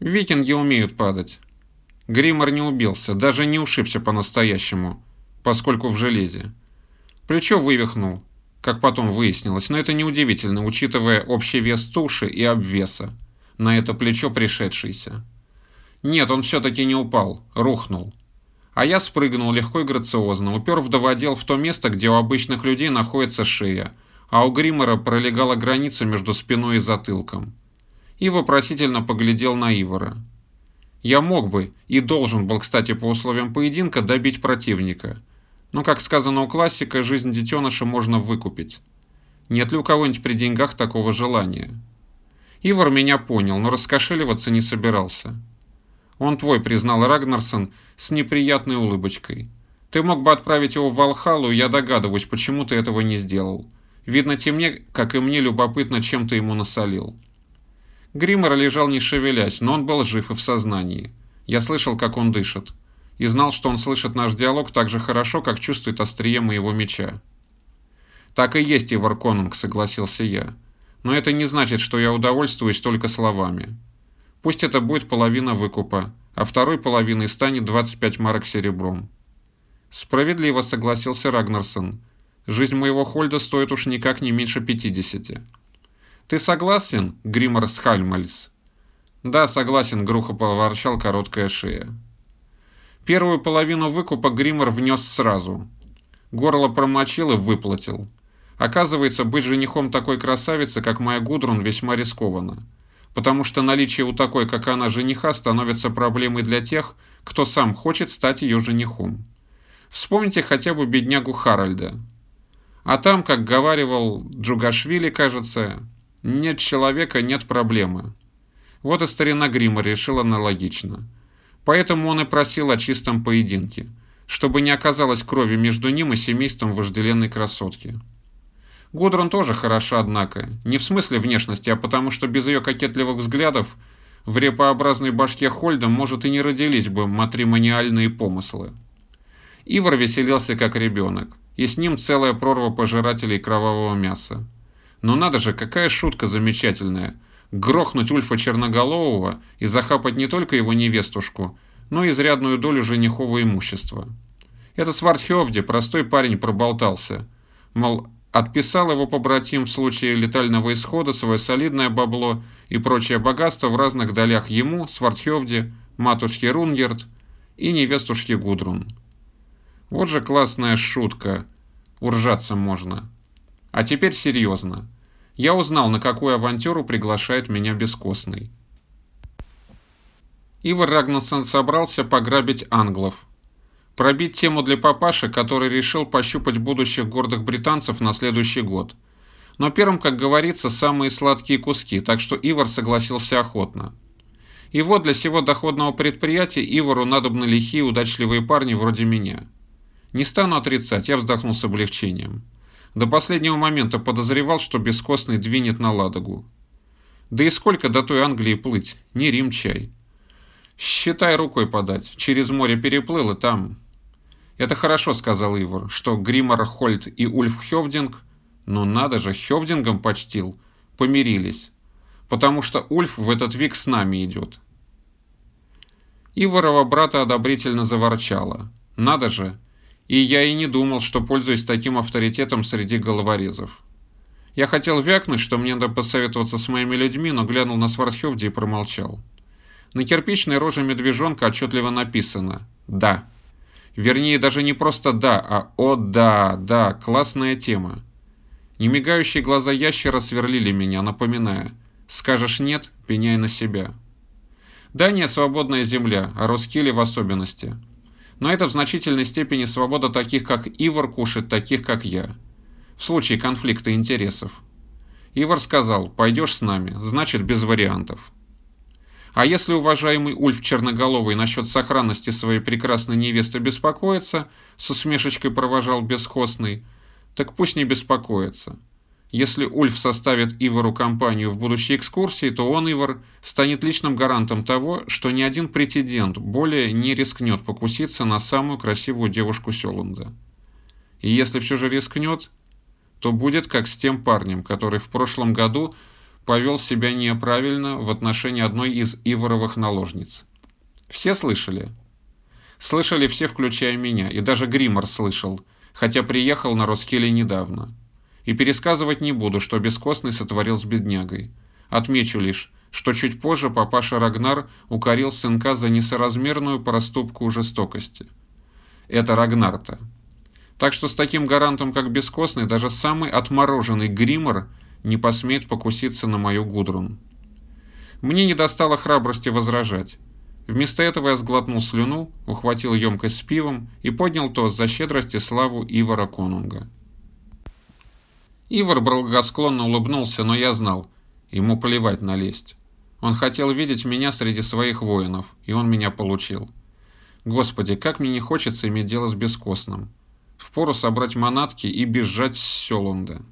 Викинги умеют падать. Гриммер не убился, даже не ушибся по-настоящему, поскольку в железе. Плечо вывихнул, как потом выяснилось, но это неудивительно, учитывая общий вес туши и обвеса, на это плечо пришедшийся. Нет, он все-таки не упал, рухнул. А я спрыгнул легко и грациозно, упер вдоводел в то место, где у обычных людей находится шея, а у Гриммера пролегала граница между спиной и затылком. И вопросительно поглядел на Ивара. Я мог бы, и должен был, кстати, по условиям поединка, добить противника – но, как сказано у классика, жизнь детеныша можно выкупить. Нет ли у кого-нибудь при деньгах такого желания? Ивар меня понял, но раскошеливаться не собирался. Он твой, признал Рагнарсон с неприятной улыбочкой. Ты мог бы отправить его в Валхалу, я догадываюсь, почему ты этого не сделал. Видно, темне, как и мне, любопытно, чем ты ему насолил. Гриммер лежал не шевелясь, но он был жив и в сознании. Я слышал, как он дышит и знал, что он слышит наш диалог так же хорошо, как чувствует острие моего меча. «Так и есть, Ивар Конунг», — согласился я. «Но это не значит, что я удовольствуюсь только словами. Пусть это будет половина выкупа, а второй половиной станет 25 марок серебром». Справедливо согласился Рагнарсон. «Жизнь моего Хольда стоит уж никак не меньше 50. «Ты согласен, Гриммер Схальмальс?» «Да, согласен», — грухо поворчал короткая шея. Первую половину выкупа Гриммер внес сразу. Горло промочил и выплатил. Оказывается, быть женихом такой красавицы, как моя Гудрун, весьма рискованно. Потому что наличие у такой, как она, жениха становится проблемой для тех, кто сам хочет стать ее женихом. Вспомните хотя бы беднягу Харальда. А там, как говаривал Джугашвили, кажется, нет человека, нет проблемы. Вот и старина Грима решил аналогично. Поэтому он и просил о чистом поединке, чтобы не оказалось крови между ним и семейством вожделенной красотки. Гудрон тоже хороша, однако, не в смысле внешности, а потому что без ее кокетливых взглядов в репообразной башке Хольда, может, и не родились бы матримониальные помыслы. Ивар веселился как ребенок, и с ним целая прорва пожирателей кровавого мяса. Но надо же, какая шутка замечательная – грохнуть Ульфа Черноголового и захапать не только его невестушку, но и изрядную долю женихового имущества. Этот Свардхевди, простой парень, проболтался. Мол, отписал его побратим в случае летального исхода свое солидное бабло и прочее богатство в разных долях ему, Свардхевди, матушке Рунгерт и невестушке Гудрун. Вот же классная шутка. Уржаться можно. А теперь серьезно я узнал, на какую авантюру приглашает меня Бескостный. Ивар Рагнарсон собрался пограбить англов. Пробить тему для папаши, который решил пощупать будущих гордых британцев на следующий год. Но первым, как говорится, самые сладкие куски, так что Ивар согласился охотно. И вот для всего доходного предприятия Ивару надобны лихие удачливые парни вроде меня. Не стану отрицать, я вздохнул с облегчением. До последнего момента подозревал, что бескостный двинет на Ладогу. Да и сколько до той Англии плыть, не Рим чай. Считай рукой подать, через море переплыл и там... Это хорошо, сказал Ивар, что Гриммар Хольт и Ульф Хевдинг, ну надо же, Хевдингом почтил, помирились. Потому что Ульф в этот век с нами идет. Иварова брата одобрительно заворчала. Надо же, и я и не думал, что пользуюсь таким авторитетом среди головорезов. Я хотел вякнуть, что мне надо посоветоваться с моими людьми, но глянул на Свардхевди и промолчал. На кирпичной роже медвежонка отчетливо написано «Да». Вернее, даже не просто «да», а «О, да, да, классная тема». Немигающие глаза ящера сверлили меня, напоминая «Скажешь нет, пеняй на себя». Дания – свободная земля, а Роскили в особенности – но это в значительной степени свобода таких, как Ивар кушает таких, как я. В случае конфликта интересов. Ивар сказал, пойдешь с нами, значит без вариантов. А если уважаемый Ульф Черноголовый насчет сохранности своей прекрасной невесты беспокоится, с усмешечкой провожал бесхозный, так пусть не беспокоится. Если Ульф составит Ивару компанию в будущей экскурсии, то он, Ивар, станет личным гарантом того, что ни один претендент более не рискнет покуситься на самую красивую девушку Селунда. И если все же рискнет, то будет как с тем парнем, который в прошлом году повел себя неправильно в отношении одной из Иворовых наложниц. Все слышали? Слышали все, включая меня, и даже Гримор слышал, хотя приехал на Роскеле недавно. И пересказывать не буду, что Бескостный сотворил с беднягой. Отмечу лишь, что чуть позже папаша Рагнар укорил сынка за несоразмерную проступку жестокости. Это Рагнарта. Так что с таким гарантом, как Бескостный, даже самый отмороженный Гримор не посмеет покуситься на мою Гудрун. Мне не достало храбрости возражать. Вместо этого я сглотнул слюну, ухватил емкость с пивом и поднял тост за щедрость и славу Ивара Конунга. Ивар благосклонно улыбнулся, но я знал, ему плевать на лесть. Он хотел видеть меня среди своих воинов, и он меня получил. Господи, как мне не хочется иметь дело с бескостным. Впору собрать манатки и бежать с Селунда.